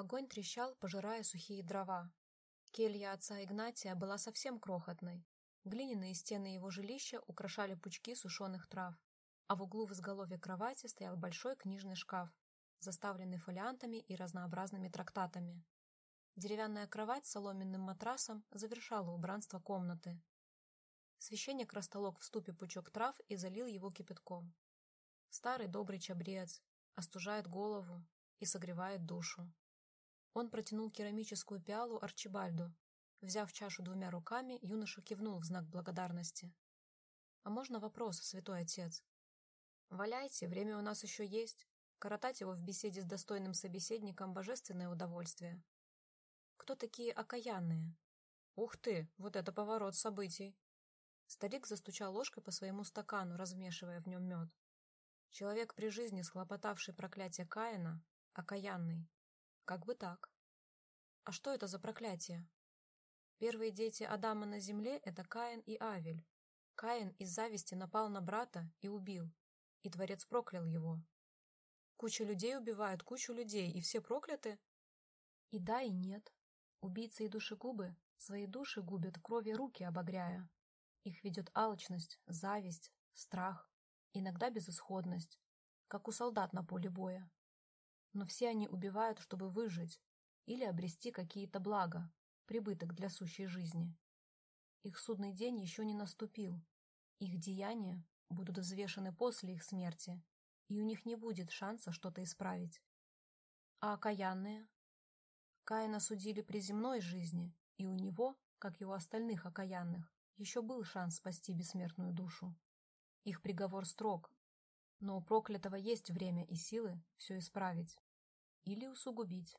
Огонь трещал, пожирая сухие дрова. Келья отца Игнатия была совсем крохотной. Глиняные стены его жилища украшали пучки сушеных трав, а в углу в изголовье кровати стоял большой книжный шкаф, заставленный фолиантами и разнообразными трактатами. Деревянная кровать с соломенным матрасом завершала убранство комнаты. Священник растолок в ступе пучок трав и залил его кипятком. Старый добрый чабрец остужает голову и согревает душу. Он протянул керамическую пиалу Арчибальду. Взяв чашу двумя руками, юноша кивнул в знак благодарности. «А можно вопрос, святой отец?» «Валяйте, время у нас еще есть. Коротать его в беседе с достойным собеседником – божественное удовольствие. Кто такие окаянные? Ух ты, вот это поворот событий. Старик застучал ложкой по своему стакану, размешивая в нем мед. Человек при жизни, схлопотавший проклятие Каина, окаянный. Как бы так. А что это за проклятие? Первые дети Адама на земле — это Каин и Авель. Каин из зависти напал на брата и убил, и Творец проклял его. Куча людей убивают кучу людей, и все прокляты? И да, и нет. Убийцы и душегубы свои души губят, крови руки обогряя. Их ведет алчность, зависть, страх, иногда безысходность, как у солдат на поле боя. Но все они убивают, чтобы выжить или обрести какие-то блага, прибыток для сущей жизни. Их судный день еще не наступил. Их деяния будут взвешены после их смерти, и у них не будет шанса что-то исправить. А окаянные? Каина судили при земной жизни, и у него, как и у остальных окаянных, еще был шанс спасти бессмертную душу. Их приговор строг, но у проклятого есть время и силы все исправить. Или усугубить.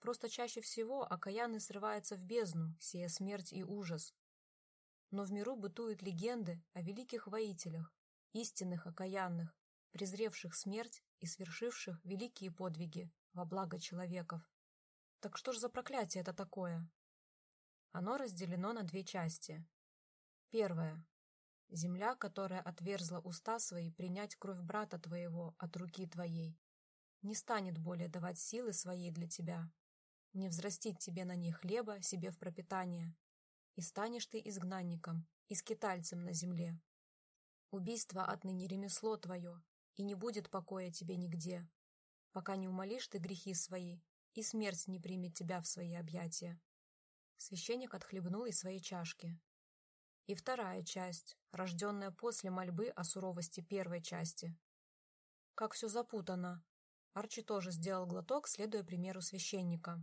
Просто чаще всего окаянный срывается в бездну, сея смерть и ужас. Но в миру бытуют легенды о великих воителях, истинных окаянных, презревших смерть и свершивших великие подвиги во благо человеков. Так что ж за проклятие это такое? Оно разделено на две части. Первое. Земля, которая отверзла уста свои принять кровь брата твоего от руки твоей, не станет более давать силы своей для тебя, не взрастить тебе на ней хлеба себе в пропитание, и станешь ты изгнанником и скитальцем на земле. Убийство отныне ремесло твое, и не будет покоя тебе нигде, пока не умолишь ты грехи свои и смерть не примет тебя в свои объятия. Священник отхлебнул из своей чашки. И вторая часть, рожденная после мольбы о суровости первой части. Как все запутано. Арчи тоже сделал глоток, следуя примеру священника.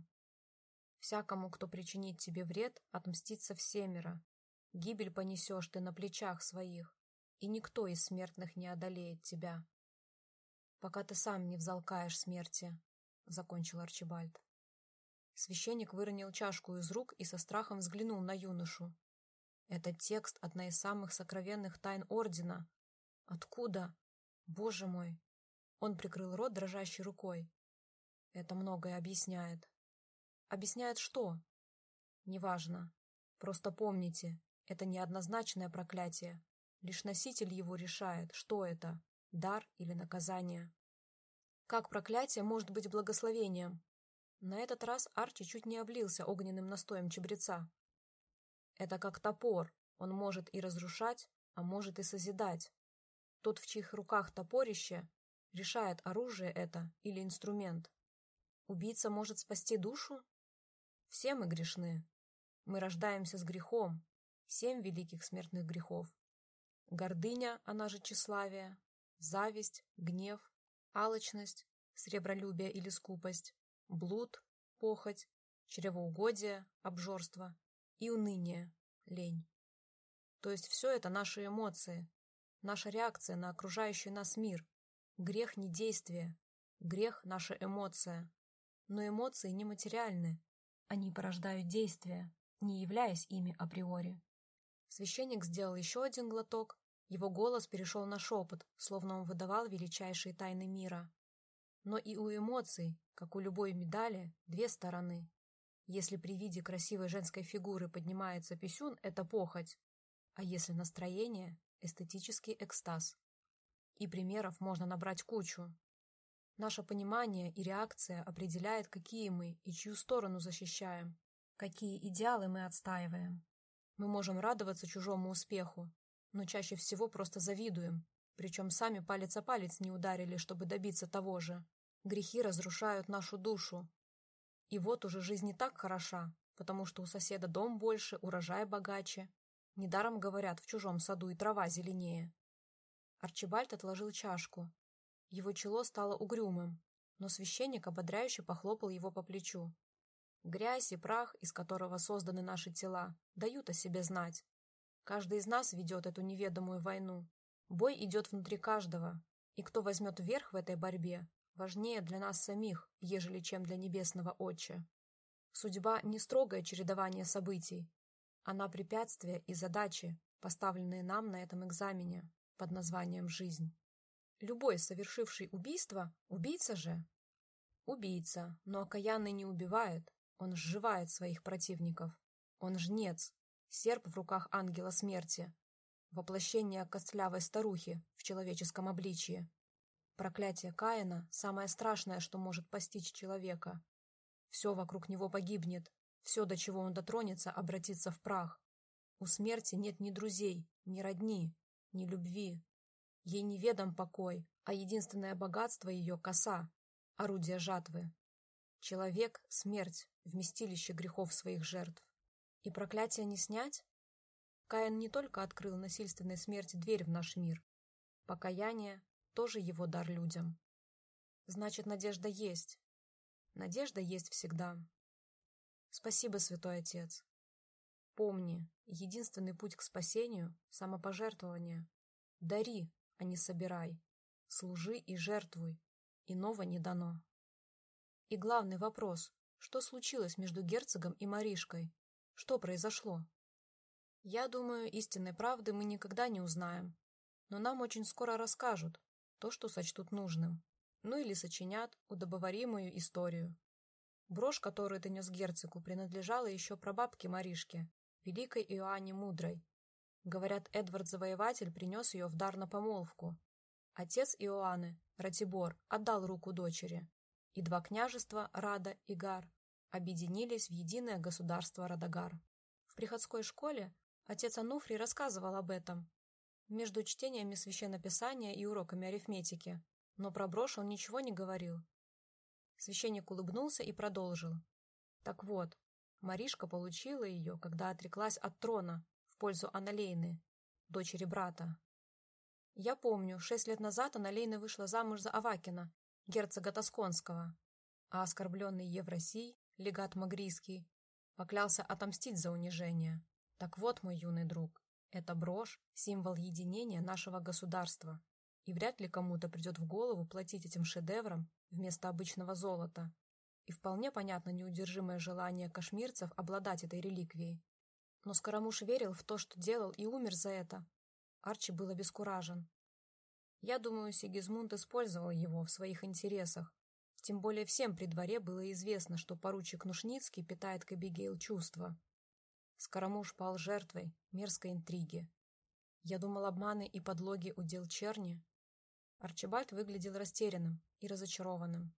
Всякому, кто причинит тебе вред, отмстится всемеро. Гибель понесешь ты на плечах своих, и никто из смертных не одолеет тебя. Пока ты сам не взалкаешь смерти, — закончил Арчибальд. Священник выронил чашку из рук и со страхом взглянул на юношу. «Это текст одна из самых сокровенных тайн Ордена. Откуда? Боже мой!» Он прикрыл рот дрожащей рукой. «Это многое объясняет». «Объясняет что?» «Неважно. Просто помните, это неоднозначное проклятие. Лишь носитель его решает, что это — дар или наказание». Как проклятие может быть благословением? На этот раз Арчи чуть не облился огненным настоем чебреца. Это как топор, он может и разрушать, а может и созидать. Тот, в чьих руках топорище, решает, оружие это или инструмент. Убийца может спасти душу? Все мы грешны. Мы рождаемся с грехом. Семь великих смертных грехов. Гордыня, она же тщеславие, зависть, гнев, алчность, сребролюбие или скупость, блуд, похоть, чревоугодие, обжорство и уныние, лень. То есть все это наши эмоции, наша реакция на окружающий нас мир. Грех не действие, грех – наша эмоция. Но эмоции нематериальны, они порождают действия, не являясь ими априори. Священник сделал еще один глоток его голос перешел на шепот, словно он выдавал величайшие тайны мира. Но и у эмоций, как у любой медали, две стороны. Если при виде красивой женской фигуры поднимается писюн, это похоть. А если настроение – эстетический экстаз. И примеров можно набрать кучу. Наше понимание и реакция определяет, какие мы и чью сторону защищаем, какие идеалы мы отстаиваем. Мы можем радоваться чужому успеху, но чаще всего просто завидуем, причем сами палец о палец не ударили, чтобы добиться того же. Грехи разрушают нашу душу. И вот уже жизнь не так хороша, потому что у соседа дом больше, урожай богаче. Недаром говорят, в чужом саду и трава зеленее. Арчибальд отложил чашку. Его чело стало угрюмым, но священник ободряюще похлопал его по плечу. Грязь и прах, из которого созданы наши тела, дают о себе знать. Каждый из нас ведет эту неведомую войну. Бой идет внутри каждого, и кто возьмет верх в этой борьбе, важнее для нас самих, ежели чем для небесного Отча. Судьба – не строгое чередование событий. Она препятствия и задачи, поставленные нам на этом экзамене под названием «Жизнь». Любой, совершивший убийство, убийца же. Убийца, но окаянный не убивает, он сживает своих противников. Он жнец, серп в руках ангела смерти, воплощение костлявой старухи в человеческом обличье. Проклятие Каина – самое страшное, что может постичь человека. Все вокруг него погибнет, все, до чего он дотронется, обратится в прах. У смерти нет ни друзей, ни родни, ни любви. Ей неведом покой, а единственное богатство ее – коса, орудие жатвы. Человек – смерть, вместилище грехов своих жертв. И проклятие не снять? Каин не только открыл насильственной смерти дверь в наш мир. Покаяние – тоже его дар людям. Значит, надежда есть. Надежда есть всегда. Спасибо, Святой Отец. Помни, единственный путь к спасению – самопожертвование. Дари, а не собирай. Служи и жертвуй. Иного не дано. И главный вопрос – что случилось между герцогом и Маришкой? Что произошло? Я думаю, истинной правды мы никогда не узнаем. Но нам очень скоро расскажут то, что сочтут нужным. Ну или сочинят удобоваримую историю. Брошь, которую ты нес герцогу, принадлежала еще прабабке Маришке, великой Иоанне Мудрой. Говорят, Эдвард Завоеватель принес ее в дар на помолвку. Отец Иоанны, Ратибор, отдал руку дочери, и два княжества, Рада и Гар, объединились в единое государство Радагар. В приходской школе отец Ануфрий рассказывал об этом, между чтениями священнописания и уроками арифметики, но про брошь он ничего не говорил, Священник улыбнулся и продолжил. Так вот, Маришка получила ее, когда отреклась от трона в пользу Аналейны, дочери брата. Я помню, шесть лет назад Аналейна вышла замуж за Авакина, герцога Тосконского, а оскорбленный Евросий, легат Магрийский, поклялся отомстить за унижение. Так вот, мой юный друг, эта брошь – символ единения нашего государства, и вряд ли кому-то придет в голову платить этим шедевром вместо обычного золота. И вполне понятно неудержимое желание кашмирцев обладать этой реликвией. Но Скоромуш верил в то, что делал, и умер за это. Арчи был обескуражен. Я думаю, Сигизмунд использовал его в своих интересах. Тем более всем при дворе было известно, что поручик Нушницкий питает к Эбигейл чувства. Скоромуш пал жертвой мерзкой интриги. Я думал, обманы и подлоги удел черни, Арчибальд выглядел растерянным и разочарованным.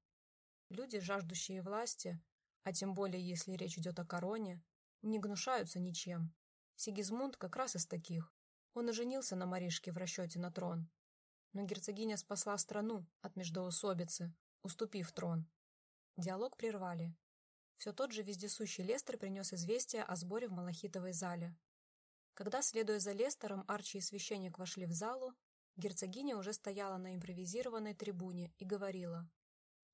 Люди, жаждущие власти, а тем более если речь идет о короне, не гнушаются ничем. Сигизмунд как раз из таких. Он и женился на Маришке в расчете на трон. Но герцогиня спасла страну от междоусобицы, уступив трон. Диалог прервали. Все тот же вездесущий Лестер принес известие о сборе в Малахитовой зале. Когда, следуя за Лестером, Арчи и священник вошли в залу, Герцогиня уже стояла на импровизированной трибуне и говорила.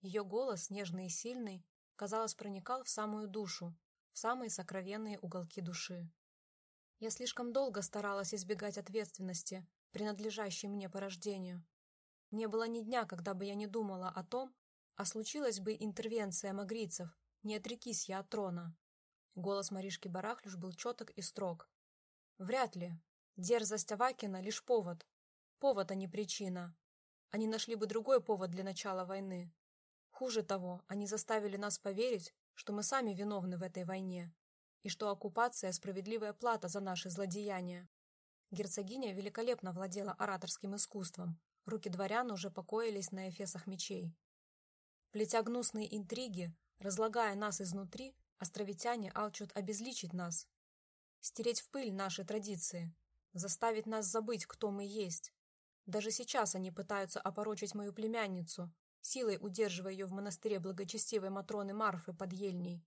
Ее голос, нежный и сильный, казалось, проникал в самую душу, в самые сокровенные уголки души. Я слишком долго старалась избегать ответственности, принадлежащей мне по рождению. Не было ни дня, когда бы я не думала о том, а случилась бы интервенция магрицев, не отрекись я от трона. Голос Маришки Барахлюш был четок и строг. Вряд ли. Дерзость Авакина — лишь повод, Повод, а не причина. Они нашли бы другой повод для начала войны. Хуже того, они заставили нас поверить, что мы сами виновны в этой войне, и что оккупация – справедливая плата за наши злодеяния. Герцогиня великолепно владела ораторским искусством. Руки дворян уже покоились на эфесах мечей. Плетя гнусные интриги, разлагая нас изнутри, островитяне алчут обезличить нас, стереть в пыль наши традиции, заставить нас забыть, кто мы есть. Даже сейчас они пытаются опорочить мою племянницу, силой удерживая ее в монастыре благочестивой Матроны Марфы под Ельней,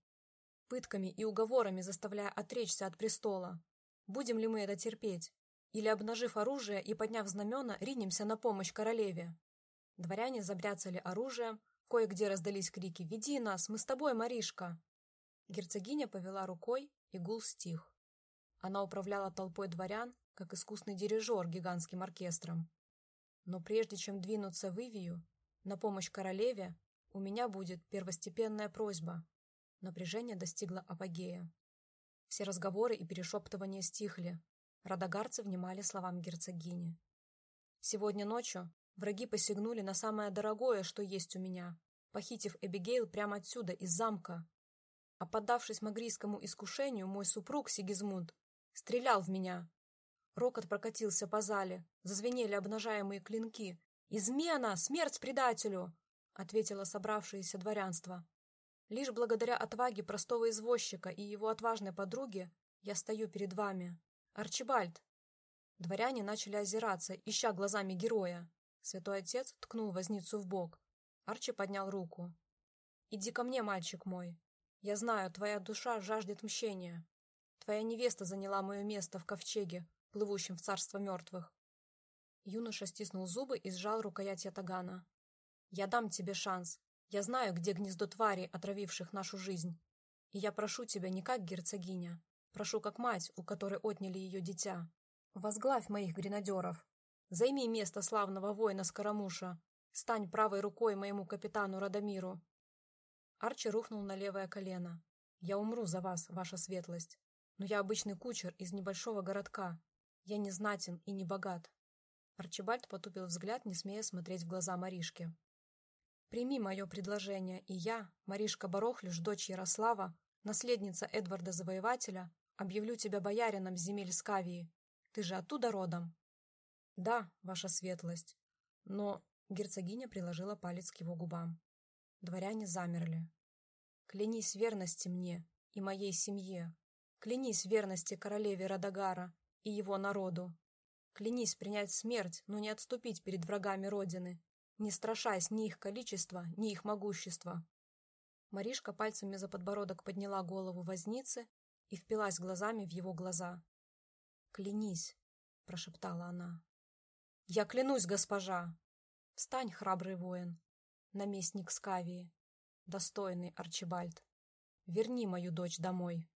пытками и уговорами заставляя отречься от престола. Будем ли мы это терпеть? Или, обнажив оружие и подняв знамена, ринемся на помощь королеве? Дворяне забряцали оружием, кое-где раздались крики «Веди нас! Мы с тобой, Маришка!» Герцогиня повела рукой, и гул стих. Она управляла толпой дворян, как искусный дирижер гигантским оркестром. Но прежде чем двинуться в Ивию, на помощь королеве, у меня будет первостепенная просьба. Напряжение достигло апогея. Все разговоры и перешептывания стихли. Радагарцы внимали словам герцогини. Сегодня ночью враги посягнули на самое дорогое, что есть у меня, похитив Эбигейл прямо отсюда, из замка. А поддавшись магрийскому искушению, мой супруг Сигизмунд стрелял в меня. Рокот прокатился по зале, зазвенели обнажаемые клинки. «Измена! Смерть предателю!» — ответило собравшееся дворянство. Лишь благодаря отваге простого извозчика и его отважной подруге я стою перед вами. Арчибальд!» Дворяне начали озираться, ища глазами героя. Святой отец ткнул возницу в бок. Арчи поднял руку. «Иди ко мне, мальчик мой. Я знаю, твоя душа жаждет мщения. Твоя невеста заняла мое место в ковчеге, плывущем в царство мертвых». Юноша стиснул зубы и сжал рукоять ятагана. «Я дам тебе шанс. Я знаю, где гнездо твари, отравивших нашу жизнь. И я прошу тебя не как герцогиня. Прошу как мать, у которой отняли ее дитя. Возглавь моих гренадеров. Займи место славного воина Скоромуша. Стань правой рукой моему капитану Радомиру. Арчи рухнул на левое колено. «Я умру за вас, ваша светлость. Но я обычный кучер из небольшого городка. Я не знатен и не богат». Арчибальд потупил взгляд, не смея смотреть в глаза Маришки. «Прими мое предложение, и я, Маришка Барохлюш, дочь Ярослава, наследница Эдварда Завоевателя, объявлю тебя боярином земель Скавии. Ты же оттуда родом?» «Да, ваша светлость. Но...» Герцогиня приложила палец к его губам. Дворяне замерли. «Клянись верности мне и моей семье. Клянись верности королеве Радагара и его народу. Клянись принять смерть, но не отступить перед врагами Родины, не страшась ни их количества, ни их могущества». Маришка пальцами за подбородок подняла голову возницы и впилась глазами в его глаза. «Клянись», — прошептала она. «Я клянусь, госпожа!» «Встань, храбрый воин, наместник Скавии, достойный Арчибальд. Верни мою дочь домой».